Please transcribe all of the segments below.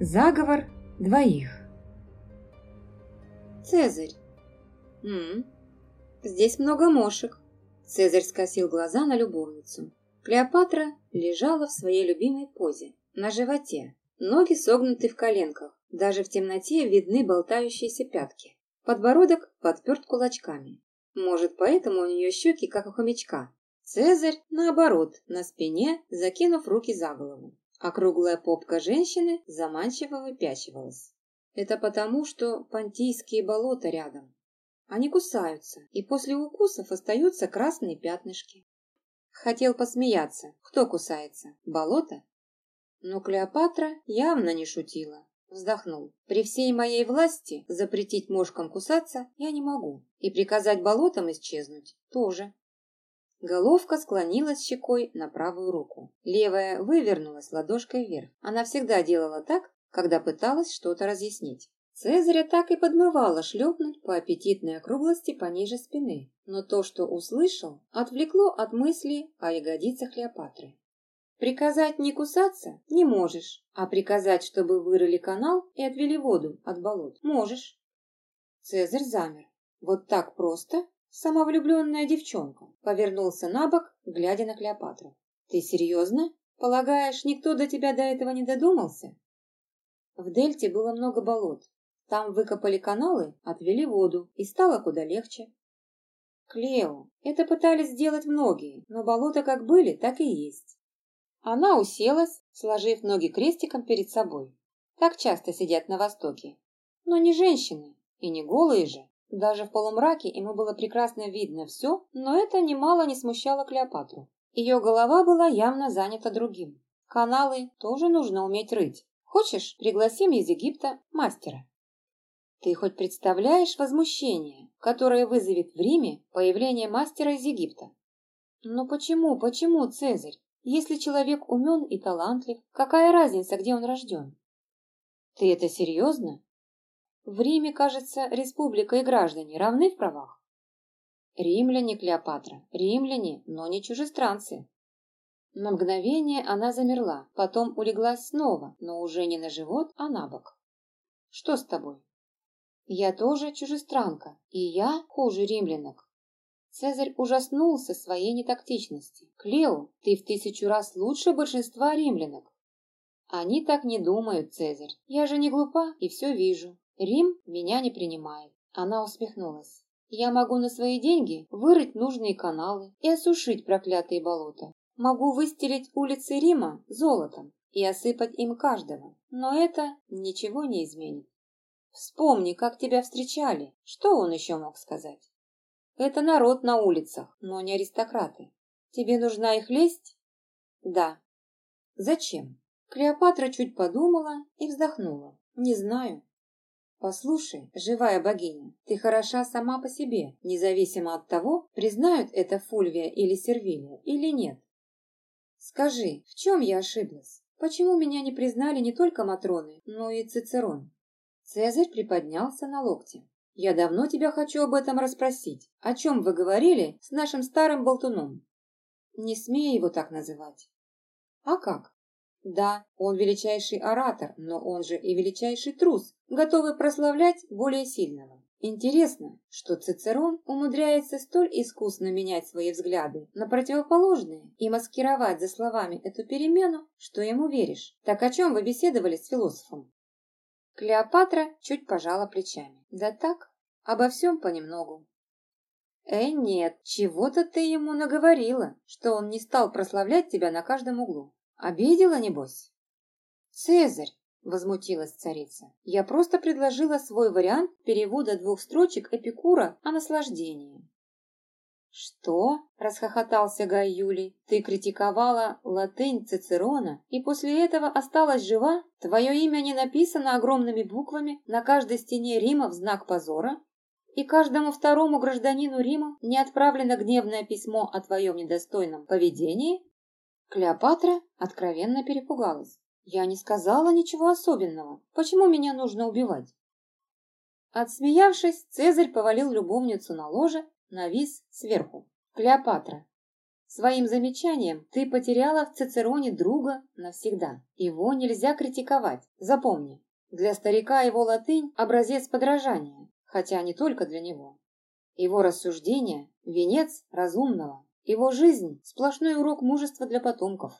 Заговор двоих. Цезарь. М Здесь много мошек. Цезарь скосил глаза на любовницу. Клеопатра лежала в своей любимой позе, на животе. Ноги согнуты в коленках. Даже в темноте видны болтающиеся пятки. Подбородок подперт кулачками. Может, поэтому у нее щеки, как у хомячка. Цезарь, наоборот, на спине, закинув руки за голову. Округлая попка женщины заманчиво выпячивалась. Это потому, что понтийские болота рядом. Они кусаются, и после укусов остаются красные пятнышки. Хотел посмеяться. Кто кусается? Болото? Но Клеопатра явно не шутила. Вздохнул. При всей моей власти запретить мошкам кусаться я не могу. И приказать болотам исчезнуть тоже. Головка склонилась щекой на правую руку. Левая вывернулась ладошкой вверх. Она всегда делала так, когда пыталась что-то разъяснить. Цезаря так и подмывало шлепнуть по аппетитной округлости пониже спины, но то, что услышал, отвлекло от мысли о ягодицах Клеопатры. Приказать не кусаться не можешь, а приказать, чтобы вырыли канал и отвели воду от болот, можешь. Цезарь замер. Вот так просто? Самовлюбленная девчонка повернулся на бок, глядя на Клеопатру. Ты серьезно? Полагаешь, никто до тебя до этого не додумался? В дельте было много болот. Там выкопали каналы, отвели воду, и стало куда легче. Клео, это пытались сделать многие, но болота как были, так и есть. Она уселась, сложив ноги крестиком перед собой. Так часто сидят на Востоке. Но не женщины, и не голые же. Даже в полумраке ему было прекрасно видно все, но это немало не смущало Клеопатру. Ее голова была явно занята другим. Каналы тоже нужно уметь рыть. Хочешь, пригласим из Египта мастера? Ты хоть представляешь возмущение, которое вызовет в Риме появление мастера из Египта? Ну почему, почему, Цезарь? Если человек умен и талантлив, какая разница, где он рожден? Ты это серьезно? В Риме, кажется, республика и граждане равны в правах. Римляне, Клеопатра, римляне, но не чужестранцы. На мгновение она замерла, потом улеглась снова, но уже не на живот, а на бок. Что с тобой? Я тоже чужестранка, и я хуже римлянок. Цезарь ужаснулся своей нетактичности. Клео, ты в тысячу раз лучше большинства римлянок. Они так не думают, Цезарь. Я же не глупа и все вижу. Рим меня не принимает. Она усмехнулась. Я могу на свои деньги вырыть нужные каналы и осушить проклятые болота. Могу выстелить улицы Рима золотом и осыпать им каждого, но это ничего не изменит. Вспомни, как тебя встречали. Что он еще мог сказать? Это народ на улицах, но не аристократы. Тебе нужна их лесть? Да. Зачем? Клеопатра чуть подумала и вздохнула. Не знаю. Послушай, живая богиня, ты хороша сама по себе, независимо от того, признают это Фульвия или Сервилия или нет. Скажи, в чем я ошиблась? Почему меня не признали не только Матроны, но и Цицерон? Цезарь приподнялся на локте. Я давно тебя хочу об этом расспросить. О чем вы говорили с нашим старым болтуном? Не смей его так называть. А как? Да, он величайший оратор, но он же и величайший трус, готовый прославлять более сильного. Интересно, что Цицерон умудряется столь искусно менять свои взгляды на противоположные и маскировать за словами эту перемену, что ему веришь. Так о чем вы беседовали с философом? Клеопатра чуть пожала плечами. Да так, обо всем понемногу. Э, нет, чего-то ты ему наговорила, что он не стал прославлять тебя на каждом углу. Обидела, небось? Цезарь, возмутилась царица, я просто предложила свой вариант перевода двух строчек Эпикура о наслаждении. «Что?» – расхохотался Гай Юлий. «Ты критиковала латынь Цицерона и после этого осталась жива? Твое имя не написано огромными буквами на каждой стене Рима в знак позора? И каждому второму гражданину Рима не отправлено гневное письмо о твоем недостойном поведении? Клеопатра откровенно перепугалась. Я не сказала ничего особенного. Почему меня нужно убивать? Отсмеявшись, Цезарь повалил любовницу на ложе, навис сверху. Клеопатра. Своим замечанием ты потеряла в Цицероне друга навсегда. Его нельзя критиковать. Запомни, для старика его латынь – образец подражания, хотя не только для него. Его рассуждения – венец разумного. Его жизнь – сплошной урок мужества для потомков.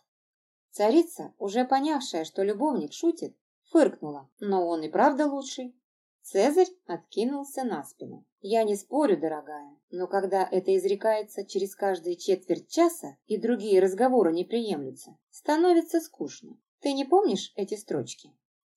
Царица, уже понявшая, что любовник шутит, фыркнула, но он и правда лучший. Цезарь откинулся на спину. «Я не спорю, дорогая, но когда это изрекается через каждые четверть часа и другие разговоры не приемлются, становится скучно. Ты не помнишь эти строчки?»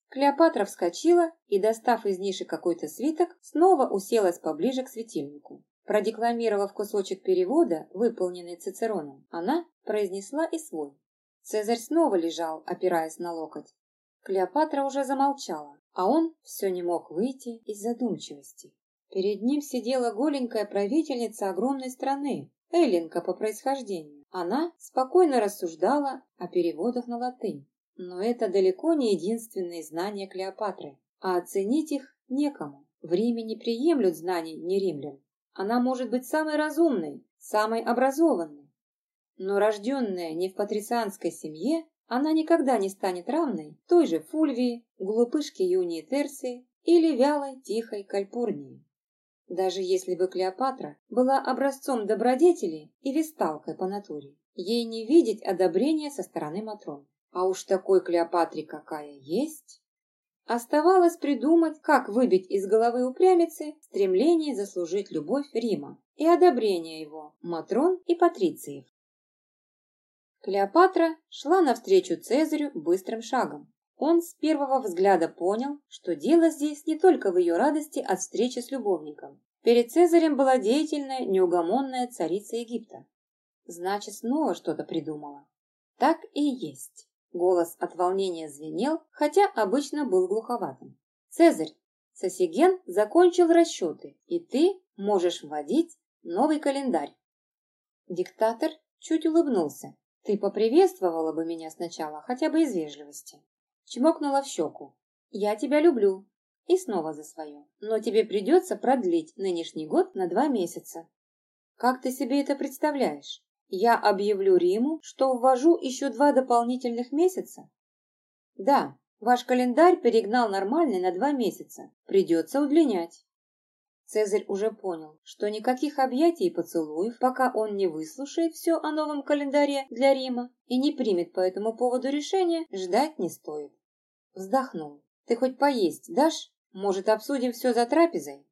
Клеопатра вскочила и, достав из ниши какой-то свиток, снова уселась поближе к светильнику. Продекламировав кусочек перевода, выполненный Цицероном, она произнесла и свой. Цезарь снова лежал, опираясь на локоть. Клеопатра уже замолчала, а он все не мог выйти из задумчивости. Перед ним сидела голенькая правительница огромной страны, эллинка по происхождению. Она спокойно рассуждала о переводах на латынь. Но это далеко не единственные знания Клеопатры, а оценить их некому. В Риме не приемлют знаний не римлян. Она может быть самой разумной, самой образованной. Но рожденная не в патрицианской семье, она никогда не станет равной той же Фульвии, глупышке Юнии Терции или вялой, тихой Кальпурнии. Даже если бы Клеопатра была образцом добродетели и весталкой по натуре, ей не видеть одобрения со стороны Матрон. А уж такой Клеопатре какая есть! Оставалось придумать, как выбить из головы упрямицы стремление заслужить любовь Рима и одобрение его, Матрон и Патрициев. Клеопатра шла навстречу Цезарю быстрым шагом. Он с первого взгляда понял, что дело здесь не только в ее радости от встречи с любовником. Перед Цезарем была деятельная, неугомонная царица Египта. Значит, снова что-то придумала. Так и есть. Голос от волнения звенел, хотя обычно был глуховатым. «Цезарь, Сосиген закончил расчеты, и ты можешь вводить новый календарь». Диктатор чуть улыбнулся. Ты поприветствовала бы меня сначала, хотя бы из вежливости. Чмокнула в щеку. Я тебя люблю. И снова за свое. Но тебе придется продлить нынешний год на два месяца. Как ты себе это представляешь? Я объявлю Риму, что ввожу еще два дополнительных месяца? Да, ваш календарь перегнал нормальный на два месяца. Придется удлинять. Цезарь уже понял, что никаких объятий и поцелуев, пока он не выслушает все о новом календаре для Рима и не примет по этому поводу решения, ждать не стоит. Вздохнул. «Ты хоть поесть дашь? Может, обсудим все за трапезой?»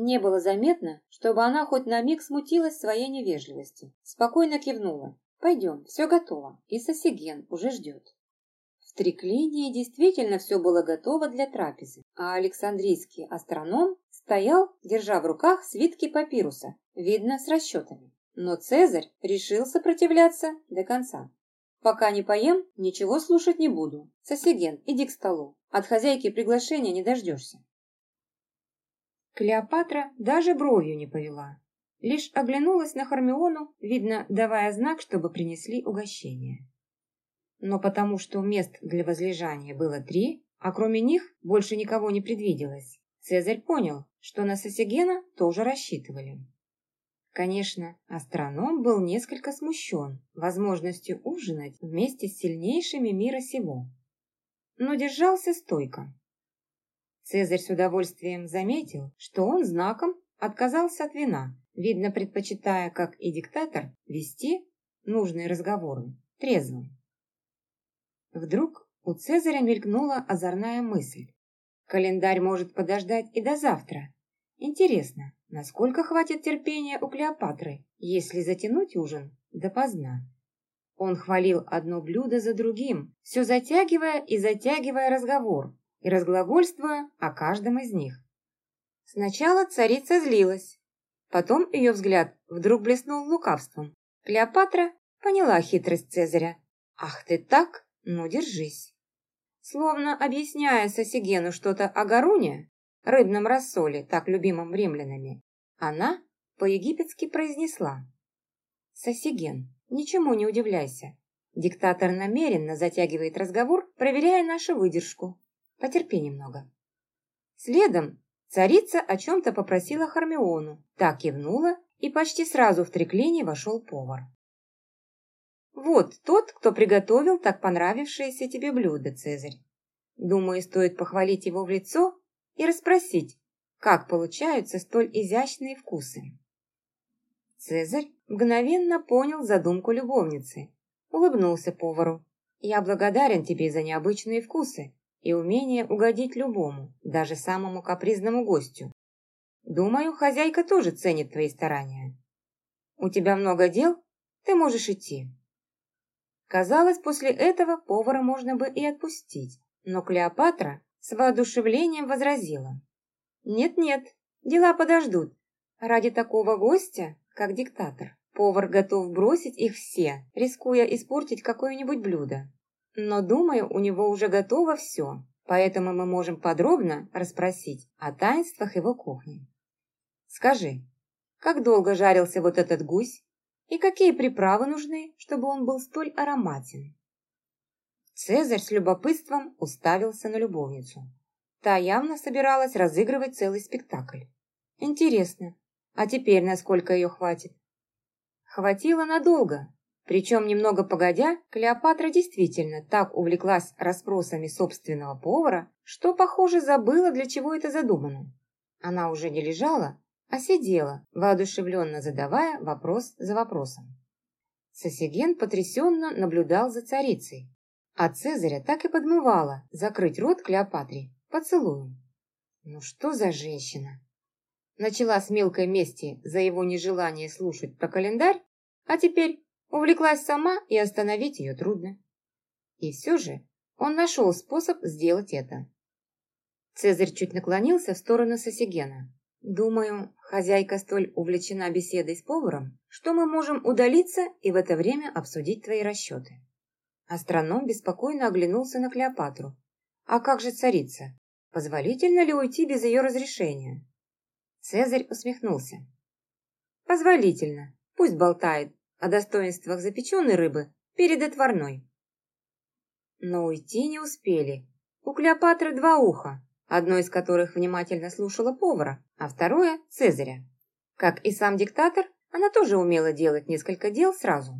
Не было заметно, чтобы она хоть на миг смутилась своей невежливости. Спокойно кивнула. «Пойдем, все готово, и Сосиген уже ждет». В Триклинии действительно все было готово для трапезы, а Александрийский астроном стоял, держа в руках свитки папируса, видно, с расчетами. Но Цезарь решил сопротивляться до конца. «Пока не поем, ничего слушать не буду. Сосиген, иди к столу. От хозяйки приглашения не дождешься». Клеопатра даже бровью не повела. Лишь оглянулась на Хармиону, видно, давая знак, чтобы принесли угощение. Но потому что мест для возлежания было три, а кроме них больше никого не предвиделось, Цезарь понял, что на Сосигена тоже рассчитывали. Конечно, астроном был несколько смущен возможностью ужинать вместе с сильнейшими мира сего, но держался стойко. Цезарь с удовольствием заметил, что он знаком отказался от вина, видно, предпочитая, как и диктатор, вести нужные разговоры трезвым. Вдруг у Цезаря мелькнула озорная мысль. Календарь может подождать и до завтра. Интересно, насколько хватит терпения у Клеопатры, если затянуть ужин допоздна? Он хвалил одно блюдо за другим, все затягивая и затягивая разговор, и разглагольствуя о каждом из них. Сначала царица злилась, потом ее взгляд вдруг блеснул лукавством. Клеопатра поняла хитрость Цезаря. «Ах ты так? Ну, держись!» Словно объясняя Сосигену что-то о Гаруне, рыбном рассоле, так любимом римлянами, она по-египетски произнесла. «Сосиген, ничему не удивляйся. Диктатор намеренно затягивает разговор, проверяя нашу выдержку. Потерпи немного». Следом царица о чем-то попросила Хармиону, так кивнула, и почти сразу в треклине вошел повар. Вот тот, кто приготовил так понравившееся тебе блюдо, Цезарь. Думаю, стоит похвалить его в лицо и расспросить, как получаются столь изящные вкусы. Цезарь мгновенно понял задумку любовницы, улыбнулся повару. «Я благодарен тебе за необычные вкусы и умение угодить любому, даже самому капризному гостю. Думаю, хозяйка тоже ценит твои старания. У тебя много дел, ты можешь идти». Казалось, после этого повара можно бы и отпустить, но Клеопатра с воодушевлением возразила. «Нет-нет, дела подождут. Ради такого гостя, как диктатор, повар готов бросить их все, рискуя испортить какое-нибудь блюдо. Но, думаю, у него уже готово все, поэтому мы можем подробно расспросить о таинствах его кухни. Скажи, как долго жарился вот этот гусь и какие приправы нужны, чтобы он был столь ароматен?» Цезарь с любопытством уставился на любовницу. Та явно собиралась разыгрывать целый спектакль. Интересно, а теперь насколько ее хватит? Хватило надолго. Причем, немного погодя, Клеопатра действительно так увлеклась расспросами собственного повара, что, похоже, забыла, для чего это задумано. Она уже не лежала, а сидела, воодушевленно задавая вопрос за вопросом. Сосиген потрясенно наблюдал за царицей, а Цезаря так и подмывала закрыть рот Клеопатре поцелуем. Ну что за женщина? Начала с мелкой мести за его нежелание слушать про календарь, а теперь увлеклась сама и остановить ее трудно. И все же он нашел способ сделать это. Цезарь чуть наклонился в сторону Сосигена. «Думаю, хозяйка столь увлечена беседой с поваром, что мы можем удалиться и в это время обсудить твои расчеты». Астроном беспокойно оглянулся на Клеопатру. «А как же царица? Позволительно ли уйти без ее разрешения?» Цезарь усмехнулся. «Позволительно. Пусть болтает о достоинствах запеченной рыбы перед отварной». Но уйти не успели. У Клеопатры два уха, одно из которых внимательно слушало повара, а второе – Цезаря. Как и сам диктатор, она тоже умела делать несколько дел сразу.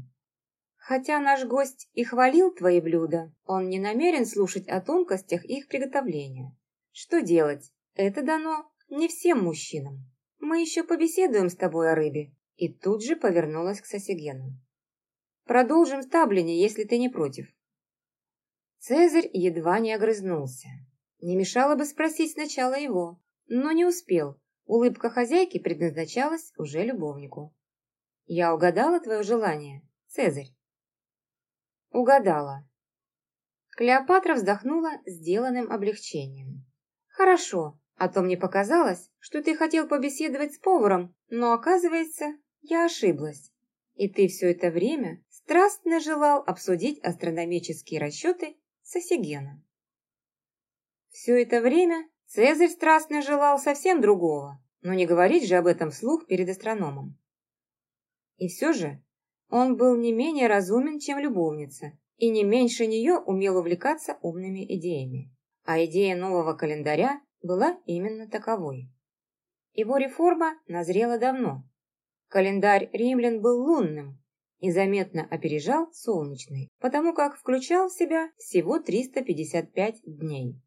Хотя наш гость и хвалил твои блюда, он не намерен слушать о тонкостях их приготовления. Что делать? Это дано не всем мужчинам. Мы еще побеседуем с тобой о рыбе. И тут же повернулась к Сосигену. Продолжим в Таблине, если ты не против. Цезарь едва не огрызнулся. Не мешало бы спросить сначала его, но не успел. Улыбка хозяйки предназначалась уже любовнику. «Я угадала твое желание, Цезарь?» «Угадала». Клеопатра вздохнула сделанным облегчением. «Хорошо, а то мне показалось, что ты хотел побеседовать с поваром, но, оказывается, я ошиблась. И ты все это время страстно желал обсудить астрономические расчеты с Осигена. Все это время Цезарь страстно желал совсем другого, но не говорить же об этом вслух перед астрономом. И все же он был не менее разумен, чем любовница, и не меньше нее умел увлекаться умными идеями. А идея нового календаря была именно таковой. Его реформа назрела давно. Календарь римлян был лунным и заметно опережал солнечный, потому как включал в себя всего 355 дней.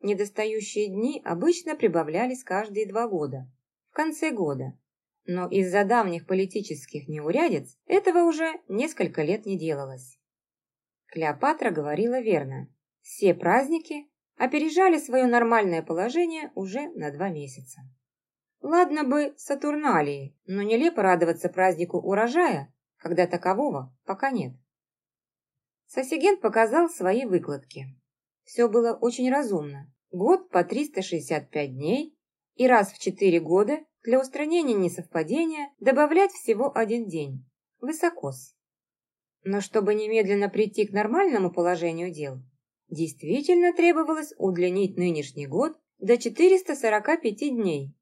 Недостающие дни обычно прибавлялись каждые два года, в конце года, но из-за давних политических неурядиц этого уже несколько лет не делалось. Клеопатра говорила верно. Все праздники опережали свое нормальное положение уже на два месяца. Ладно бы Сатурналии, но нелепо радоваться празднику урожая, когда такового пока нет. Сосиген показал свои выкладки. Все было очень разумно. Год по 365 дней и раз в 4 года для устранения несовпадения добавлять всего один день. Высокос. Но чтобы немедленно прийти к нормальному положению дел, Действительно требовалось удлинить нынешний год до 445 дней.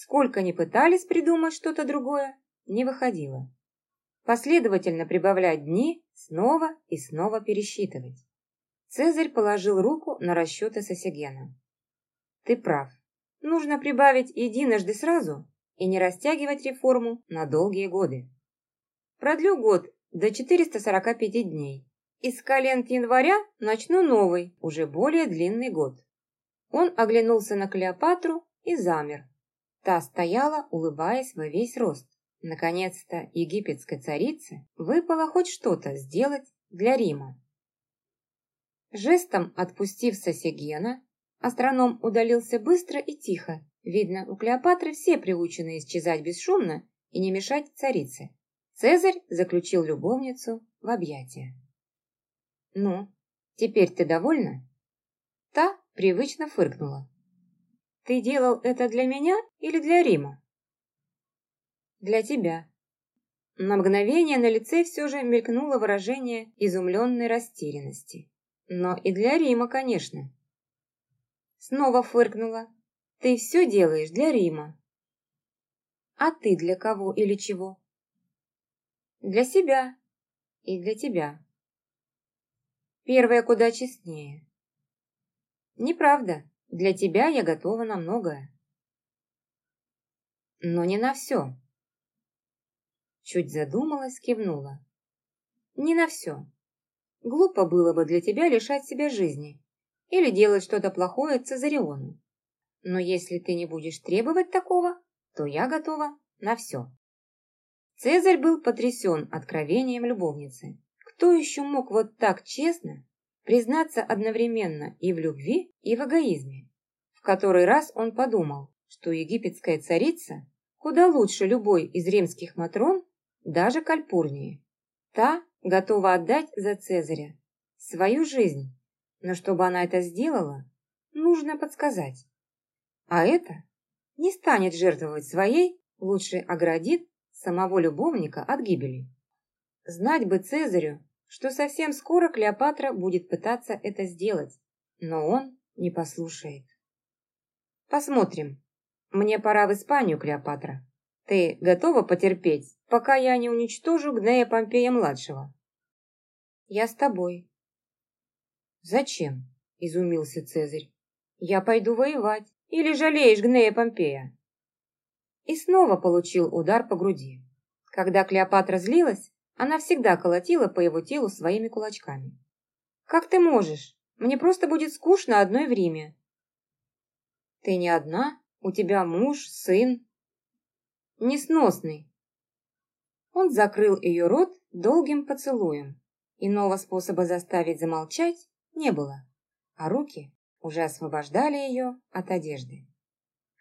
Сколько ни пытались придумать что-то другое, не выходило. Последовательно прибавлять дни, снова и снова пересчитывать. Цезарь положил руку на расчеты Сосигена. «Ты прав. Нужно прибавить единожды сразу и не растягивать реформу на долгие годы. Продлю год до 445 дней. Из календ января начну новый, уже более длинный год. Он оглянулся на Клеопатру и замер. Та стояла, улыбаясь во весь рост. Наконец-то египетской царице выпало хоть что-то сделать для Рима. Жестом отпустив Сосигена, астроном удалился быстро и тихо. Видно, у Клеопатры все приучены исчезать бесшумно и не мешать царице. Цезарь заключил любовницу в объятия. «Ну, теперь ты довольна?» Та привычно фыркнула. «Ты делал это для меня или для Рима?» «Для тебя». На мгновение на лице все же мелькнуло выражение изумленной растерянности. «Но и для Рима, конечно». Снова фыркнула. «Ты все делаешь для Рима». «А ты для кого или чего?» «Для себя и для тебя». Первое куда честнее. Неправда. Для тебя я готова на многое. Но не на все. Чуть задумалась, кивнула. Не на все. Глупо было бы для тебя лишать себя жизни или делать что-то плохое Цезариону. Но если ты не будешь требовать такого, то я готова на все. Цезарь был потрясен откровением любовницы. Кто еще мог вот так честно признаться одновременно и в любви, и в эгоизме? В который раз он подумал, что египетская царица куда лучше любой из римских матрон, даже кальпурнии. Та готова отдать за Цезаря свою жизнь, но чтобы она это сделала, нужно подсказать. А это не станет жертвовать своей, лучше оградит самого любовника от гибели. Знать бы Цезарю, что совсем скоро Клеопатра будет пытаться это сделать, но он не послушает. Посмотрим. Мне пора в Испанию, Клеопатра. Ты готова потерпеть, пока я не уничтожу Гнея Помпея-младшего? Я с тобой. Зачем? Изумился Цезарь. Я пойду воевать. Или жалеешь Гнея Помпея? И снова получил удар по груди. Когда Клеопатра злилась, она всегда колотила по его телу своими кулачками. «Как ты можешь? Мне просто будет скучно одной в Риме». «Ты не одна? У тебя муж, сын». «Несносный». Он закрыл ее рот долгим поцелуем. Иного способа заставить замолчать не было, а руки уже освобождали ее от одежды.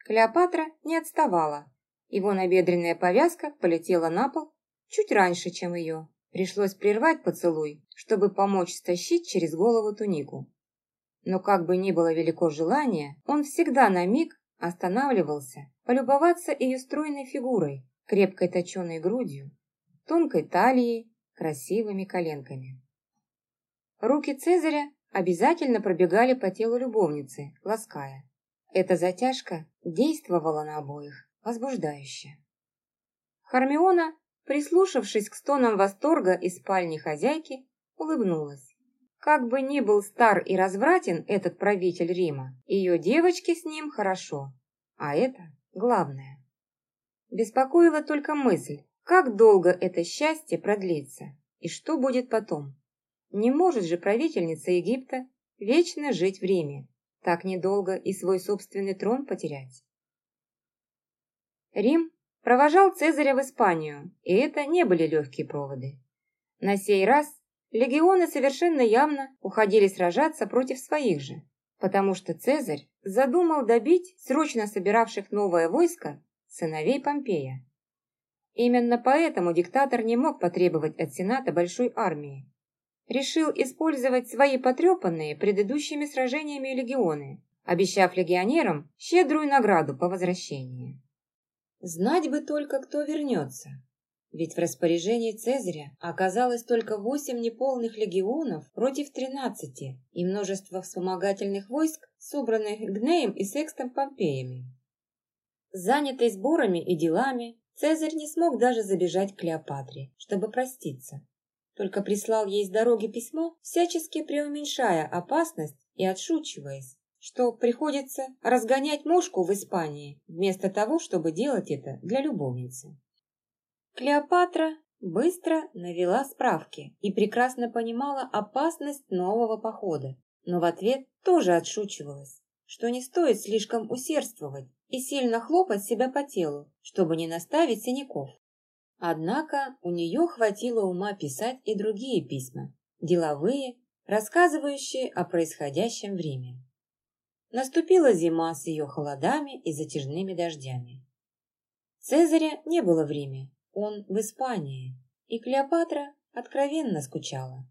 Клеопатра не отставала. Его набедренная повязка полетела на пол чуть раньше, чем ее. Пришлось прервать поцелуй, чтобы помочь стащить через голову тунику. Но как бы ни было велико желание, он всегда на миг останавливался полюбоваться ее стройной фигурой, крепкой точеной грудью, тонкой талией, красивыми коленками. Руки Цезаря обязательно пробегали по телу любовницы, лаская. Эта затяжка действовала на обоих возбуждающе. Хармиона Прислушавшись к стонам восторга из спальни хозяйки, улыбнулась. Как бы ни был стар и развратен этот правитель Рима, ее девочке с ним хорошо. А это главное. Беспокоила только мысль, как долго это счастье продлится и что будет потом. Не может же правительница Египта вечно жить в Риме, так недолго и свой собственный трон потерять. Рим провожал Цезаря в Испанию, и это не были легкие проводы. На сей раз легионы совершенно явно уходили сражаться против своих же, потому что Цезарь задумал добить срочно собиравших новое войско сыновей Помпея. Именно поэтому диктатор не мог потребовать от Сената большой армии. Решил использовать свои потрепанные предыдущими сражениями легионы, обещав легионерам щедрую награду по возвращении. Знать бы только, кто вернется. Ведь в распоряжении Цезаря оказалось только восемь неполных легионов против тринадцати и множество вспомогательных войск, собранных Гнеем и Секстом Помпеями. Занятый сборами и делами, Цезарь не смог даже забежать к Клеопатре, чтобы проститься. Только прислал ей с дороги письмо, всячески преуменьшая опасность и отшучиваясь, что приходится разгонять мушку в Испании, вместо того, чтобы делать это для любовницы. Клеопатра быстро навела справки и прекрасно понимала опасность нового похода, но в ответ тоже отшучивалась, что не стоит слишком усердствовать и сильно хлопать себя по телу, чтобы не наставить синяков. Однако у нее хватило ума писать и другие письма, деловые, рассказывающие о происходящем время. Наступила зима с ее холодами и затяжными дождями. Цезаря не было в Риме, он в Испании, и Клеопатра откровенно скучала.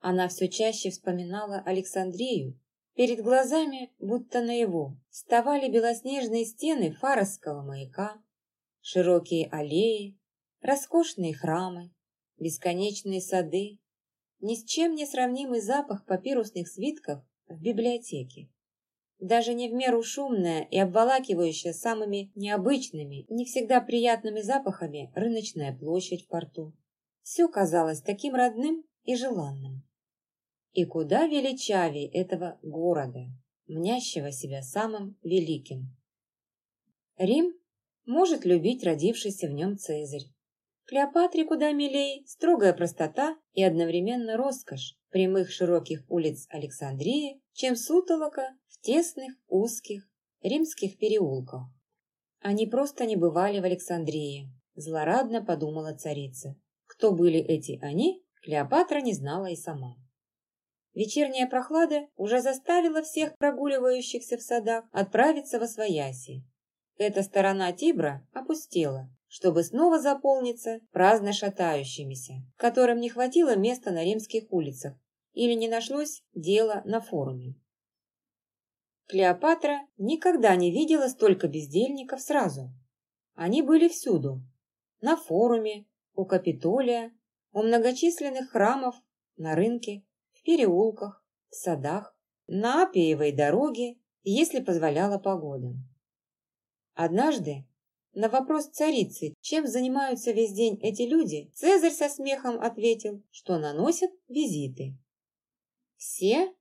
Она все чаще вспоминала Александрию, перед глазами, будто наяву, вставали белоснежные стены фаросского маяка, широкие аллеи, роскошные храмы, бесконечные сады, ни с чем не сравнимый запах папирусных свитков в библиотеке. Даже не в меру шумная и обволакивающая самыми необычными, не всегда приятными запахами рыночная площадь в порту. Все казалось таким родным и желанным. И куда величавее этого города, мнящего себя самым великим. Рим может любить родившийся в нем Цезарь. Клеопатре куда милей строгая простота и одновременно роскошь прямых широких улиц Александрии, чем сутолока в тесных, узких римских переулках. Они просто не бывали в Александрии, злорадно подумала царица. Кто были эти они, Клеопатра не знала и сама. Вечерняя прохлада уже заставила всех прогуливающихся в садах отправиться во свояси. Эта сторона Тибра опустела, чтобы снова заполниться праздно шатающимися, которым не хватило места на римских улицах или не нашлось дела на форуме. Клеопатра никогда не видела столько бездельников сразу. Они были всюду. На форуме, у Капитолия, у многочисленных храмов, на рынке, в переулках, в садах, на Апиевой дороге, если позволяла погода. Однажды, на вопрос царицы, чем занимаются весь день эти люди, Цезарь со смехом ответил, что наносят визиты. Все?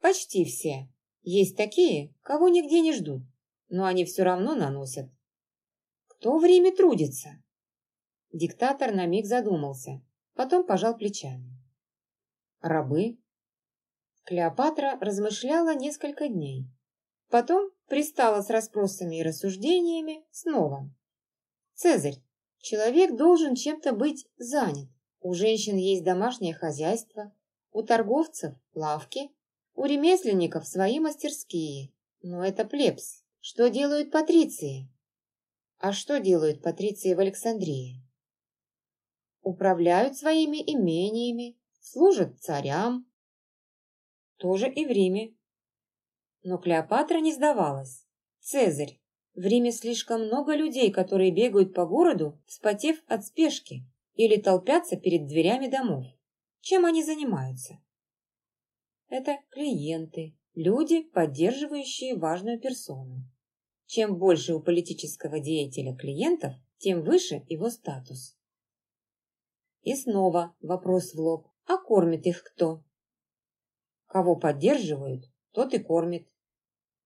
Почти все. Есть такие, кого нигде не ждут, но они все равно наносят. Кто в Риме трудится? Диктатор на миг задумался, потом пожал плечами. Рабы? Клеопатра размышляла несколько дней. Потом пристала с расспросами и рассуждениями снова. Цезарь, человек должен чем-то быть занят. У женщин есть домашнее хозяйство, у торговцев – лавки, у ремесленников свои мастерские. Но это плебс. Что делают патриции? А что делают патриции в Александрии? Управляют своими имениями, служат царям. Тоже и в Риме. Но Клеопатра не сдавалась. Цезарь, в Риме слишком много людей, которые бегают по городу, вспотев от спешки, или толпятся перед дверями домов. Чем они занимаются? это клиенты, люди, поддерживающие важную персону. Чем больше у политического деятеля клиентов, тем выше его статус. И снова вопрос в лоб. А кормит их кто? Кого поддерживают, тот и кормит.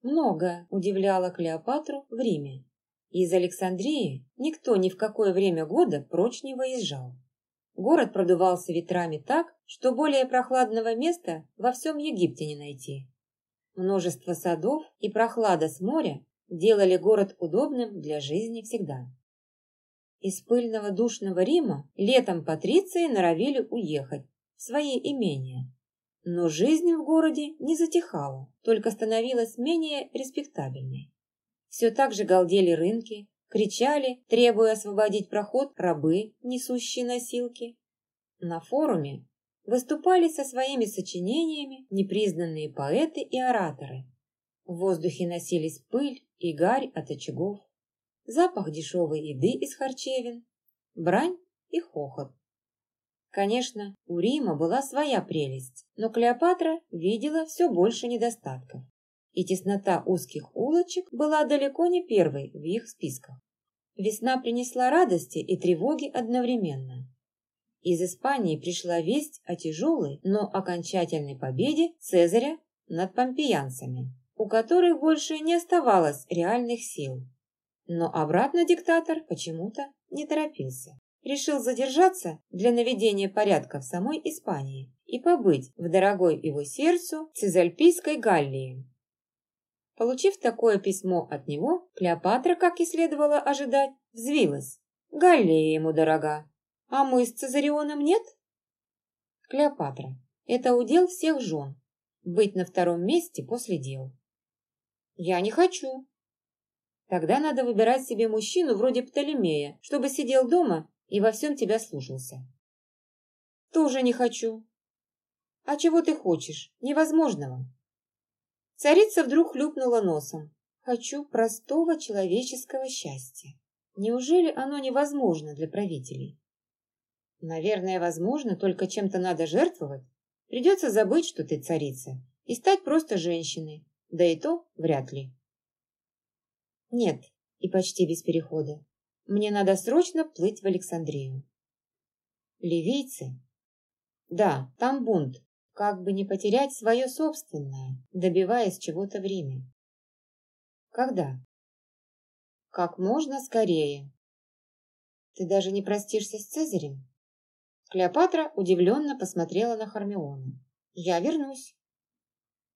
Многое удивляло Клеопатру в Риме. Из Александрии никто ни в какое время года прочь не выезжал. Город продувался ветрами так, что более прохладного места во всем Египте не найти. Множество садов и прохлада с моря делали город удобным для жизни всегда. Из пыльного душного Рима летом патриции норовили уехать в свои имения. Но жизнь в городе не затихала, только становилась менее респектабельной. Все так же галдели рынки, кричали, требуя освободить проход рабы, несущие носилки. На форуме выступали со своими сочинениями непризнанные поэты и ораторы. В воздухе носились пыль и гарь от очагов, запах дешевой еды из харчевин, брань и хохот. Конечно, у Рима была своя прелесть, но Клеопатра видела все больше недостатков и теснота узких улочек была далеко не первой в их списках. Весна принесла радости и тревоги одновременно. Из Испании пришла весть о тяжелой, но окончательной победе Цезаря над помпеянцами, у которых больше не оставалось реальных сил. Но обратно диктатор почему-то не торопился. Решил задержаться для наведения порядка в самой Испании и побыть в дорогой его сердцу Цезальпийской Галлии. Получив такое письмо от него, Клеопатра, как и следовало ожидать, взвилась. Галлия ему дорога, а мы с Цезарионом нет? Клеопатра, это удел всех жен, быть на втором месте после дел. Я не хочу. Тогда надо выбирать себе мужчину вроде Птолемея, чтобы сидел дома и во всем тебя слушался. Тоже не хочу. А чего ты хочешь? Невозможного. Царица вдруг хлюпнула носом. Хочу простого человеческого счастья. Неужели оно невозможно для правителей? Наверное, возможно, только чем-то надо жертвовать. Придется забыть, что ты царица, и стать просто женщиной. Да и то вряд ли. Нет, и почти без перехода. Мне надо срочно плыть в Александрию. Ливийцы? Да, там бунт. Как бы не потерять свое собственное, добиваясь чего-то в Риме. Когда? Как можно скорее. Ты даже не простишься с Цезарем? Клеопатра удивленно посмотрела на Хармиона. Я вернусь.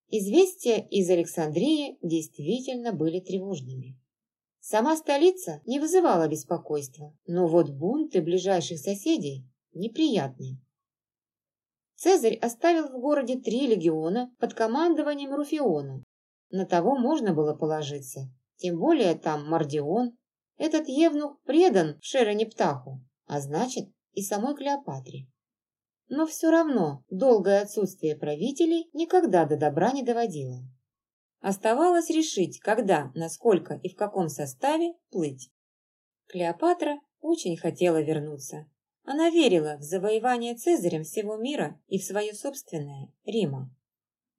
Известия из Александрии действительно были тревожными. Сама столица не вызывала беспокойства, но вот бунты ближайших соседей неприятны. Цезарь оставил в городе три легиона под командованием Руфиона. На того можно было положиться, тем более там Мардион. Этот евнух предан Шероне Птаху, а значит и самой Клеопатре. Но все равно долгое отсутствие правителей никогда до добра не доводило. Оставалось решить, когда, насколько и в каком составе плыть. Клеопатра очень хотела вернуться. Она верила в завоевание Цезарем всего мира и в свое собственное Рима.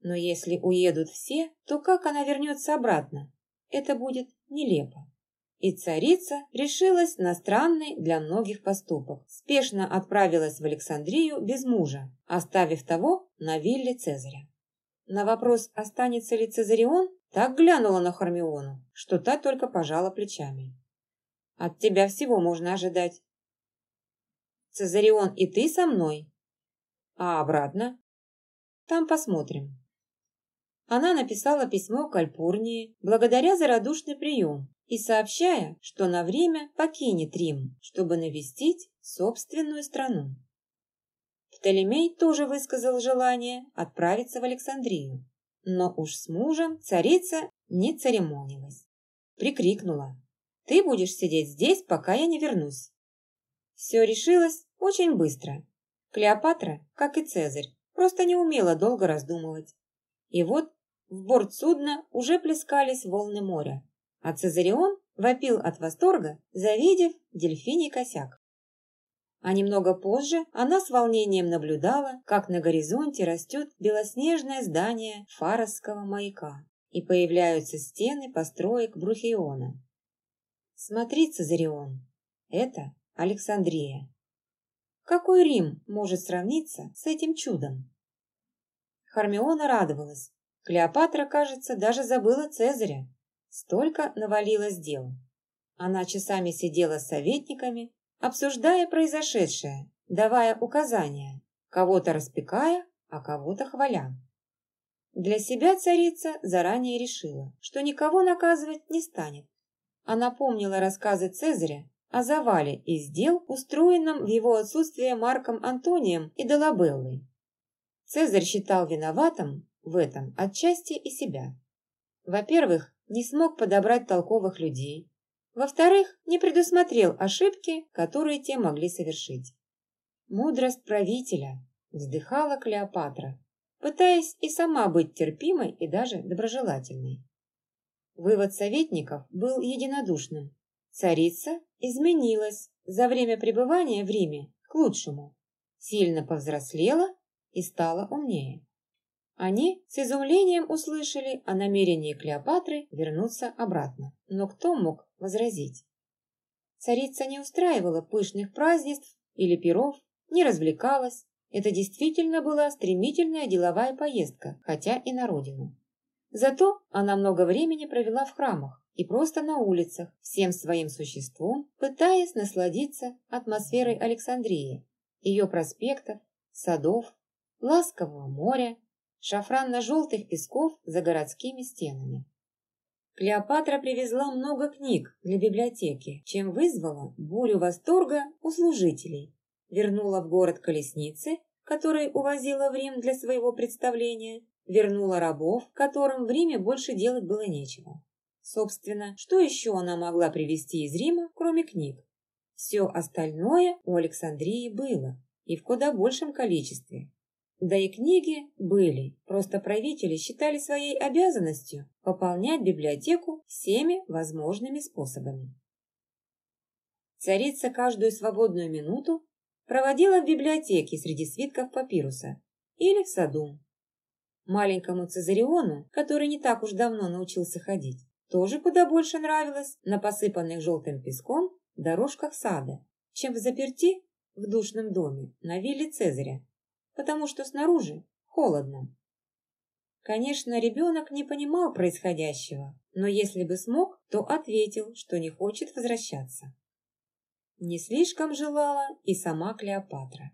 Но если уедут все, то как она вернется обратно? Это будет нелепо. И царица решилась на странный для многих поступок. Спешно отправилась в Александрию без мужа, оставив того на вилле Цезаря. На вопрос, останется ли Цезарион, так глянула на Хармиону, что та только пожала плечами. «От тебя всего можно ожидать». «Цезарион и ты со мной?» «А обратно?» «Там посмотрим». Она написала письо к Альпурнии, благодаря за радушный прием и сообщая, что на время покинет Рим, чтобы навестить собственную страну. Птолемей тоже высказал желание отправиться в Александрию, но уж с мужем царица не церемонилась. Прикрикнула. «Ты будешь сидеть здесь, пока я не вернусь». Все решилось очень быстро. Клеопатра, как и Цезарь, просто не умела долго раздумывать. И вот в борт судна уже плескались волны моря, а Цезарион вопил от восторга, завидев дельфиний косяк. А немного позже она с волнением наблюдала, как на горизонте растет белоснежное здание фаросского маяка и появляются стены построек Брухиона. Смотри, Цезарион, это Александрия. Какой Рим может сравниться с этим чудом? Хармиона радовалась, Клеопатра, кажется, даже забыла Цезаря. Столько навалилось дел. Она часами сидела с советниками, обсуждая произошедшее, давая указания, кого-то распекая, а кого-то хваля. Для себя царица заранее решила, что никого наказывать не станет. Она помнила рассказы Цезаря о завале из дел, устроенном в его отсутствие Марком Антонием и Долабеллой. Цезарь считал виноватым в этом отчасти и себя. Во-первых, не смог подобрать толковых людей. Во-вторых, не предусмотрел ошибки, которые те могли совершить. Мудрость правителя, вздыхала Клеопатра, пытаясь и сама быть терпимой и даже доброжелательной. Вывод советников был единодушным. Царица изменилась за время пребывания в Риме к лучшему, сильно повзрослела и стала умнее. Они с изумлением услышали о намерении Клеопатры вернуться обратно. Но кто мог возразить? Царица не устраивала пышных празднеств или пиров, не развлекалась. Это действительно была стремительная деловая поездка, хотя и на родину. Зато она много времени провела в храмах и просто на улицах, всем своим существом, пытаясь насладиться атмосферой Александрии, ее проспектов, садов, ласкового моря, шафранно-желтых песков за городскими стенами. Клеопатра привезла много книг для библиотеки, чем вызвала бурю восторга у служителей. Вернула в город колесницы, которые увозила в Рим для своего представления, вернула рабов, которым в Риме больше делать было нечего. Собственно, что еще она могла привезти из Рима, кроме книг? Все остальное у Александрии было, и в куда большем количестве. Да и книги были, просто правители считали своей обязанностью пополнять библиотеку всеми возможными способами. Царица каждую свободную минуту проводила в библиотеке среди свитков папируса или в саду. Маленькому Цезариону, который не так уж давно научился ходить, тоже куда больше нравилось на посыпанных желтым песком дорожках сада, чем в заперти в душном доме на вилле Цезаря потому что снаружи холодно. Конечно, ребенок не понимал происходящего, но если бы смог, то ответил, что не хочет возвращаться. Не слишком желала и сама Клеопатра.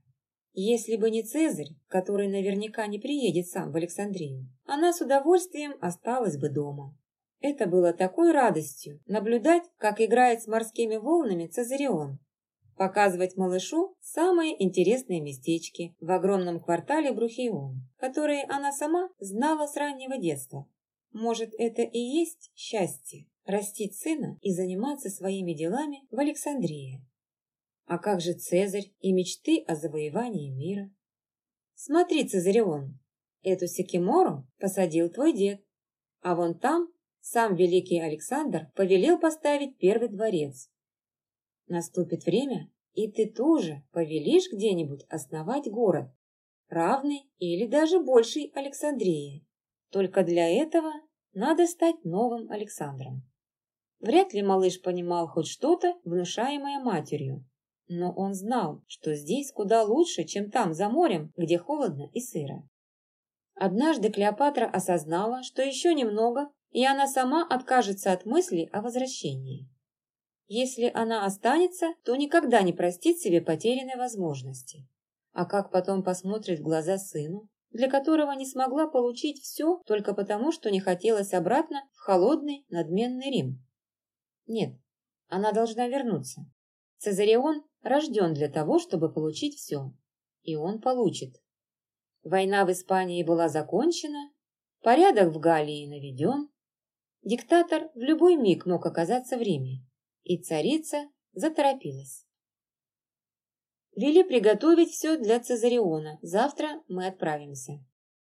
Если бы не Цезарь, который наверняка не приедет сам в Александрию, она с удовольствием осталась бы дома. Это было такой радостью наблюдать, как играет с морскими волнами Цезарион, показывать малышу самые интересные местечки в огромном квартале Брухион, которые она сама знала с раннего детства. Может, это и есть счастье – растить сына и заниматься своими делами в Александрии. А как же Цезарь и мечты о завоевании мира? Смотри, Цезарион, эту секимору посадил твой дед, а вон там сам великий Александр повелел поставить первый дворец, Наступит время, и ты тоже повелишь где-нибудь основать город, равный или даже больший Александрии. Только для этого надо стать новым Александром. Вряд ли малыш понимал хоть что-то, внушаемое матерью, но он знал, что здесь куда лучше, чем там, за морем, где холодно и сыро. Однажды Клеопатра осознала, что еще немного, и она сама откажется от мысли о возвращении. Если она останется, то никогда не простит себе потерянной возможности. А как потом посмотрит в глаза сыну, для которого не смогла получить все только потому, что не хотелось обратно в холодный, надменный Рим? Нет, она должна вернуться. Цезарион рожден для того, чтобы получить все. И он получит. Война в Испании была закончена, порядок в Галлии наведен. Диктатор в любой миг мог оказаться в Риме и царица заторопилась. Вели приготовить все для Цезариона. Завтра мы отправимся.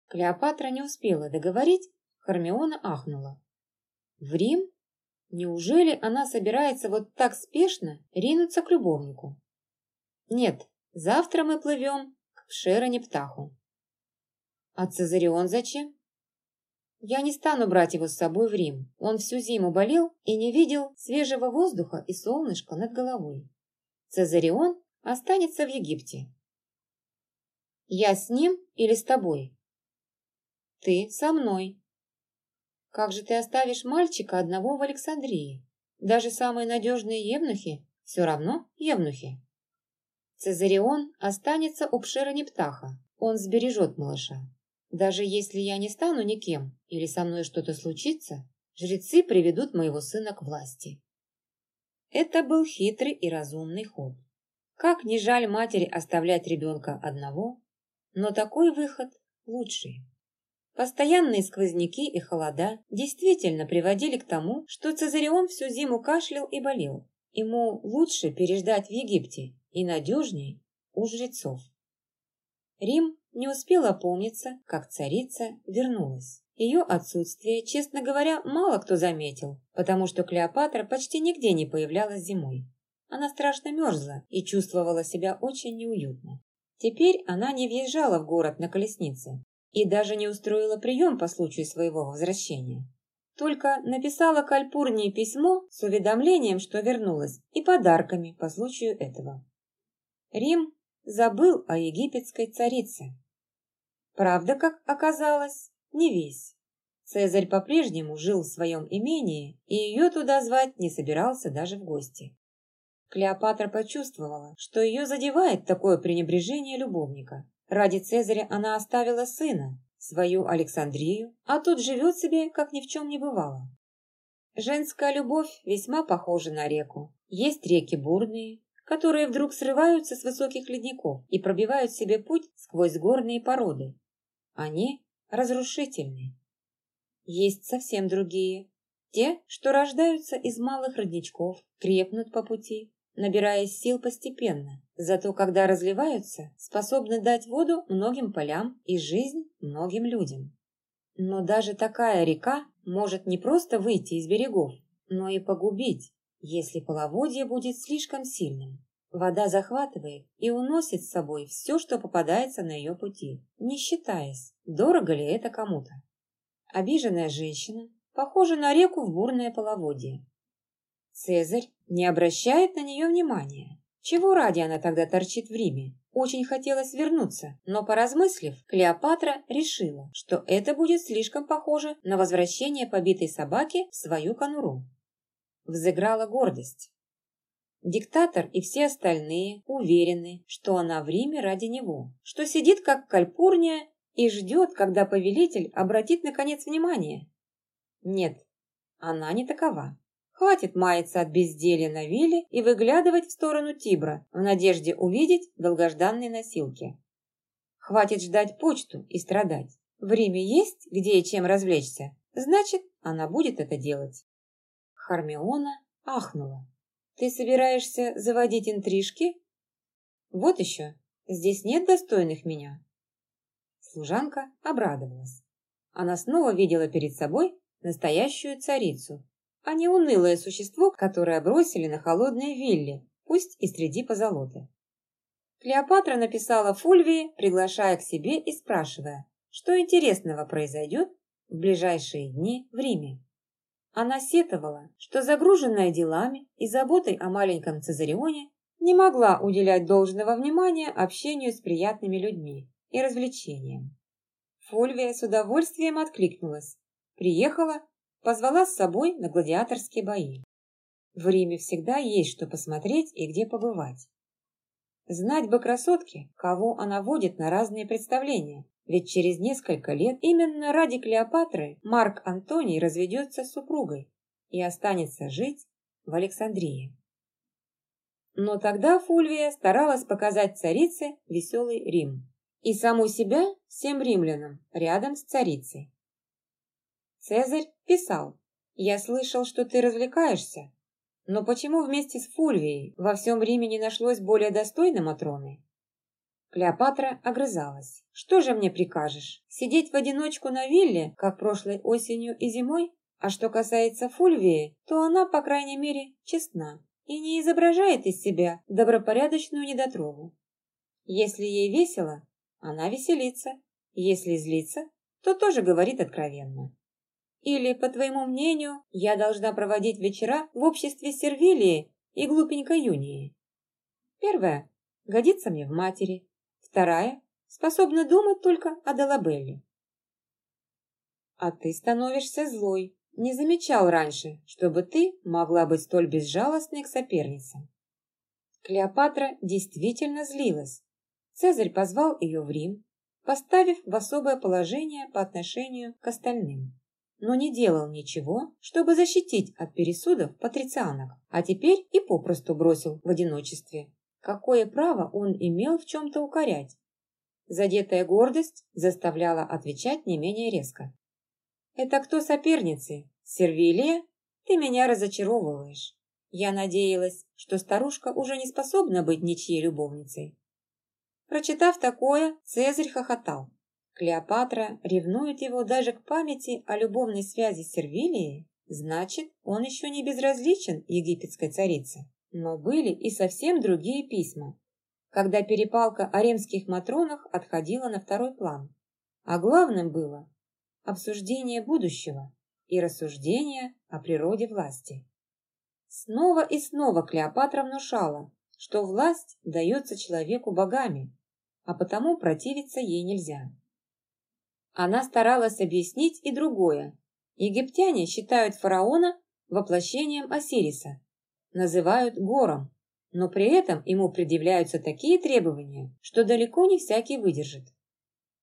Клеопатра не успела договорить, Хармиона ахнула. В Рим? Неужели она собирается вот так спешно ринуться к любовнику? Нет, завтра мы плывем к Шероне Птаху. А Цезарион зачем? Я не стану брать его с собой в Рим. Он всю зиму болел и не видел свежего воздуха и солнышка над головой. Цезарион останется в Египте. Я с ним или с тобой? Ты со мной. Как же ты оставишь мальчика одного в Александрии? Даже самые надежные евнухи все равно евнухи. Цезарион останется у Пшера Нептаха. Он сбережет малыша. Даже если я не стану никем или со мной что-то случится, жрецы приведут моего сына к власти. Это был хитрый и разумный ход. Как не жаль матери оставлять ребенка одного, но такой выход лучший. Постоянные сквозняки и холода действительно приводили к тому, что Цезарион всю зиму кашлял и болел. Ему лучше переждать в Египте и надежнее у жрецов. Рим не успела опомниться, как царица вернулась. Ее отсутствие, честно говоря, мало кто заметил, потому что Клеопатра почти нигде не появлялась зимой. Она страшно мерзла и чувствовала себя очень неуютно. Теперь она не въезжала в город на колеснице и даже не устроила прием по случаю своего возвращения. Только написала Кальпурнии письмо с уведомлением, что вернулась, и подарками по случаю этого. Рим забыл о египетской царице. Правда, как оказалось, не весь. Цезарь по-прежнему жил в своем имении, и ее туда звать не собирался даже в гости. Клеопатра почувствовала, что ее задевает такое пренебрежение любовника. Ради Цезаря она оставила сына, свою Александрию, а тут живет себе, как ни в чем не бывало. Женская любовь весьма похожа на реку. Есть реки бурные, которые вдруг срываются с высоких ледников и пробивают себе путь сквозь горные породы. Они разрушительны. Есть совсем другие. Те, что рождаются из малых родничков, крепнут по пути, набираясь сил постепенно. Зато когда разливаются, способны дать воду многим полям и жизнь многим людям. Но даже такая река может не просто выйти из берегов, но и погубить, если половодье будет слишком сильным. Вода захватывает и уносит с собой все, что попадается на ее пути, не считаясь, дорого ли это кому-то. Обиженная женщина похожа на реку в бурное половодье. Цезарь не обращает на нее внимания. Чего ради она тогда торчит в Риме? Очень хотелось вернуться, но, поразмыслив, Клеопатра решила, что это будет слишком похоже на возвращение побитой собаки в свою конуру. Взыграла гордость. Диктатор и все остальные уверены, что она в Риме ради него, что сидит как кальпурния и ждет, когда повелитель обратит наконец внимание. Нет, она не такова. Хватит маяться от безделья на вилле и выглядывать в сторону Тибра в надежде увидеть долгожданные носилки. Хватит ждать почту и страдать. В Риме есть где и чем развлечься, значит, она будет это делать. Хармиона ахнула. Ты собираешься заводить интрижки? Вот еще, здесь нет достойных меня. Служанка обрадовалась. Она снова видела перед собой настоящую царицу, а не унылое существо, которое бросили на холодные вилли, пусть и среди позолоты. Клеопатра написала Фульвии, приглашая к себе и спрашивая, что интересного произойдет в ближайшие дни в Риме. Она сетовала, что загруженная делами и заботой о маленьком Цезарионе не могла уделять должного внимания общению с приятными людьми и развлечениям. Фульвия с удовольствием откликнулась, приехала, позвала с собой на гладиаторские бои. В Риме всегда есть что посмотреть и где побывать. Знать бы красотке, кого она водит на разные представления, ведь через несколько лет именно ради Клеопатры Марк Антоний разведется с супругой и останется жить в Александрии. Но тогда Фульвия старалась показать царице веселый Рим и саму себя всем римлянам рядом с царицей. Цезарь писал, «Я слышал, что ты развлекаешься, но почему вместе с Фульвией во всем Риме не нашлось более достойной Матроны?» Клеопатра огрызалась. «Что же мне прикажешь? Сидеть в одиночку на вилле, как прошлой осенью и зимой? А что касается Фульвии, то она, по крайней мере, честна и не изображает из себя добропорядочную недотрогу. Если ей весело, она веселится. Если злится, то тоже говорит откровенно. Или, по твоему мнению, я должна проводить вечера в обществе Сервилии и глупенькой Юнии? Первое годится мне в матери, Вторая способна думать только о Делабелле. А ты становишься злой. Не замечал раньше, чтобы ты могла быть столь безжалостной к соперницам. Клеопатра действительно злилась. Цезарь позвал ее в Рим, поставив в особое положение по отношению к остальным, но не делал ничего, чтобы защитить от пересудов патрицианок, а теперь и попросту бросил в одиночестве. Какое право он имел в чем-то укорять? Задетая гордость заставляла отвечать не менее резко. «Это кто соперницы? Сервилия? Ты меня разочаровываешь. Я надеялась, что старушка уже не способна быть ничьей любовницей». Прочитав такое, Цезарь хохотал. Клеопатра ревнует его даже к памяти о любовной связи с Сервилией, значит, он еще не безразличен египетской царице. Но были и совсем другие письма, когда перепалка о римских матронах отходила на второй план. А главным было обсуждение будущего и рассуждение о природе власти. Снова и снова Клеопатра внушала, что власть дается человеку богами, а потому противиться ей нельзя. Она старалась объяснить и другое. Египтяне считают фараона воплощением Осириса, называют гором, но при этом ему предъявляются такие требования, что далеко не всякий выдержит.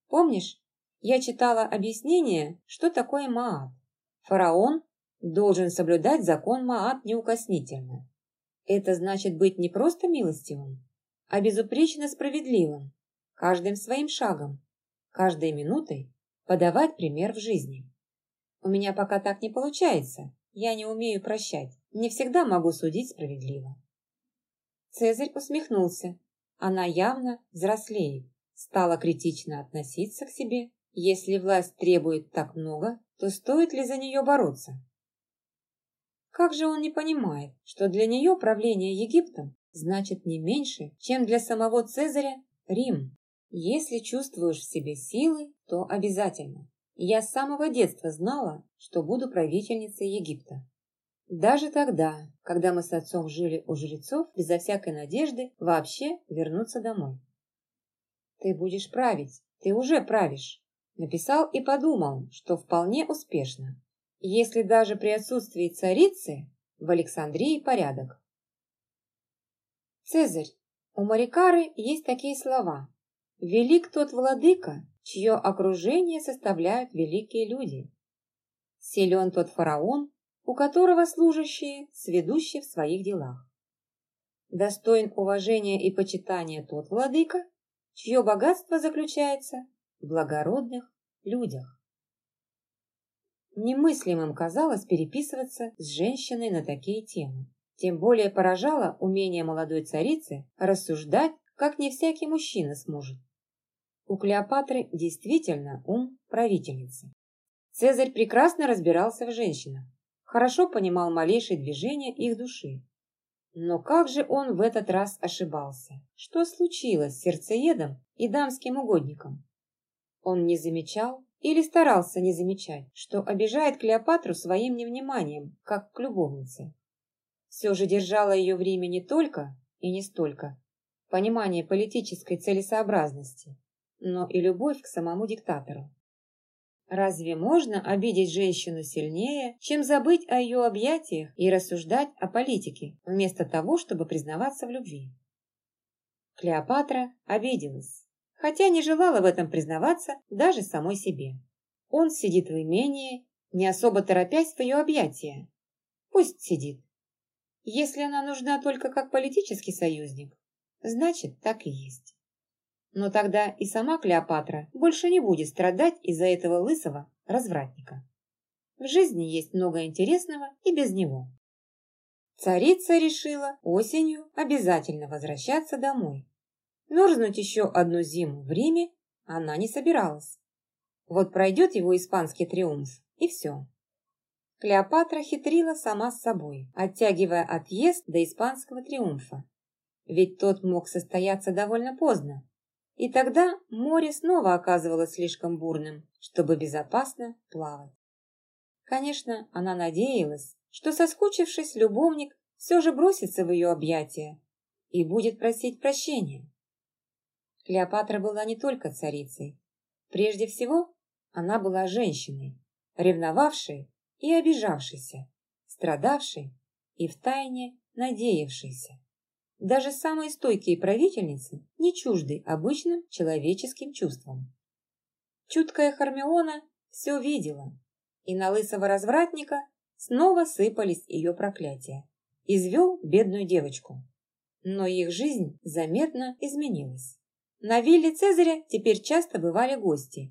Помнишь, я читала объяснение, что такое Маат. Фараон должен соблюдать закон Маат неукоснительно. Это значит быть не просто милостивым, а безупречно справедливым, каждым своим шагом, каждой минутой подавать пример в жизни. У меня пока так не получается, я не умею прощать, не всегда могу судить справедливо. Цезарь усмехнулся. Она явно взрослеет, стала критично относиться к себе. Если власть требует так много, то стоит ли за нее бороться? Как же он не понимает, что для нее правление Египтом значит не меньше, чем для самого Цезаря Рим? Если чувствуешь в себе силы, то обязательно. Я с самого детства знала, что буду правительницей Египта. Даже тогда, когда мы с отцом жили у жрецов, безо всякой надежды вообще вернуться домой. «Ты будешь править, ты уже правишь», написал и подумал, что вполне успешно, если даже при отсутствии царицы в Александрии порядок. Цезарь, у Марикары есть такие слова. «Велик тот владыка, чье окружение составляют великие люди. Силен тот фараон, у которого служащие сведущие в своих делах. Достоин уважения и почитания тот владыка, чье богатство заключается в благородных людях. Немыслимым казалось переписываться с женщиной на такие темы. Тем более поражало умение молодой царицы рассуждать, как не всякий мужчина сможет. У Клеопатры действительно ум правительницы. Цезарь прекрасно разбирался в женщинах, хорошо понимал малейшие движения их души. Но как же он в этот раз ошибался? Что случилось с сердцеедом и дамским угодником? Он не замечал или старался не замечать, что обижает Клеопатру своим невниманием, как к любовнице. Все же держало ее в Риме не только и не столько понимание политической целесообразности, но и любовь к самому диктатору. Разве можно обидеть женщину сильнее, чем забыть о ее объятиях и рассуждать о политике, вместо того, чтобы признаваться в любви? Клеопатра обиделась, хотя не желала в этом признаваться даже самой себе. Он сидит в имении, не особо торопясь в ее объятия. Пусть сидит. Если она нужна только как политический союзник, значит, так и есть. Но тогда и сама Клеопатра больше не будет страдать из-за этого лысого развратника. В жизни есть много интересного и без него. Царица решила осенью обязательно возвращаться домой. Мерзнуть еще одну зиму в Риме она не собиралась. Вот пройдет его испанский триумф, и все. Клеопатра хитрила сама с собой, оттягивая отъезд до испанского триумфа. Ведь тот мог состояться довольно поздно, и тогда море снова оказывалось слишком бурным, чтобы безопасно плавать. Конечно, она надеялась, что, соскучившись, любовник все же бросится в ее объятия и будет просить прощения. Клеопатра была не только царицей. Прежде всего, она была женщиной, ревновавшей и обижавшейся, страдавшей и втайне надеявшейся. Даже самые стойкие правительницы не чужды обычным человеческим чувствам. Чуткая Хармиона все видела, и на лысого развратника снова сыпались ее проклятия. Извел бедную девочку. Но их жизнь заметно изменилась. На вилле Цезаря теперь часто бывали гости.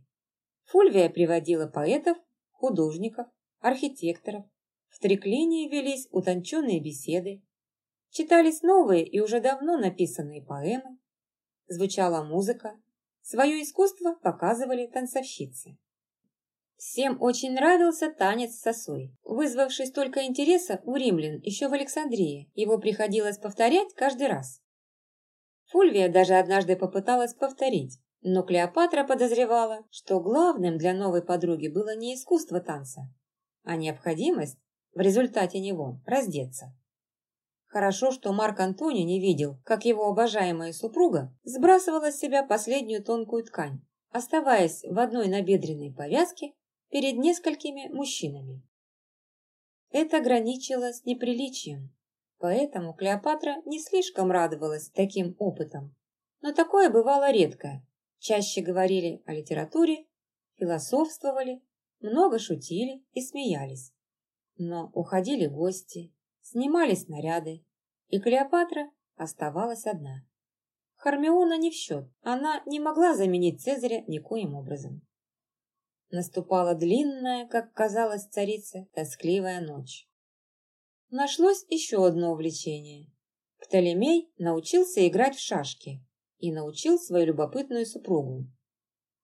Фульвия приводила поэтов, художников, архитекторов. В Триклинии велись утонченные беседы, Читались новые и уже давно написанные поэмы, звучала музыка, свое искусство показывали танцовщицы. Всем очень нравился танец сосой, вызвавший столько интереса у римлян еще в Александрии. Его приходилось повторять каждый раз. Фульвия даже однажды попыталась повторить, но Клеопатра подозревала, что главным для новой подруги было не искусство танца, а необходимость в результате него раздеться. Хорошо, что Марк Антони не видел, как его обожаемая супруга сбрасывала с себя последнюю тонкую ткань, оставаясь в одной набедренной повязке перед несколькими мужчинами. Это граничило с неприличием, поэтому Клеопатра не слишком радовалась таким опытом. Но такое бывало редко. Чаще говорили о литературе, философствовали, много шутили и смеялись. Но уходили гости, снимались наряды, и Клеопатра оставалась одна. Хармиона не в счет, она не могла заменить Цезаря никоим образом. Наступала длинная, как казалось царице, тоскливая ночь. Нашлось еще одно увлечение. Птолемей научился играть в шашки и научил свою любопытную супругу.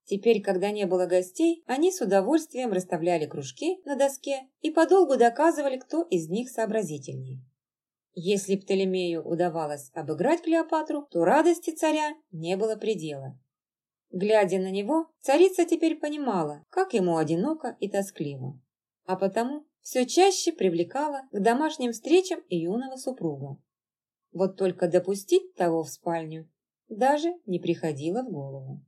Теперь, когда не было гостей, они с удовольствием расставляли кружки на доске и подолгу доказывали, кто из них сообразительнее. Если Птолемею удавалось обыграть Клеопатру, то радости царя не было предела. Глядя на него, царица теперь понимала, как ему одиноко и тоскливо, а потому все чаще привлекала к домашним встречам и юного супруга. Вот только допустить того в спальню даже не приходило в голову.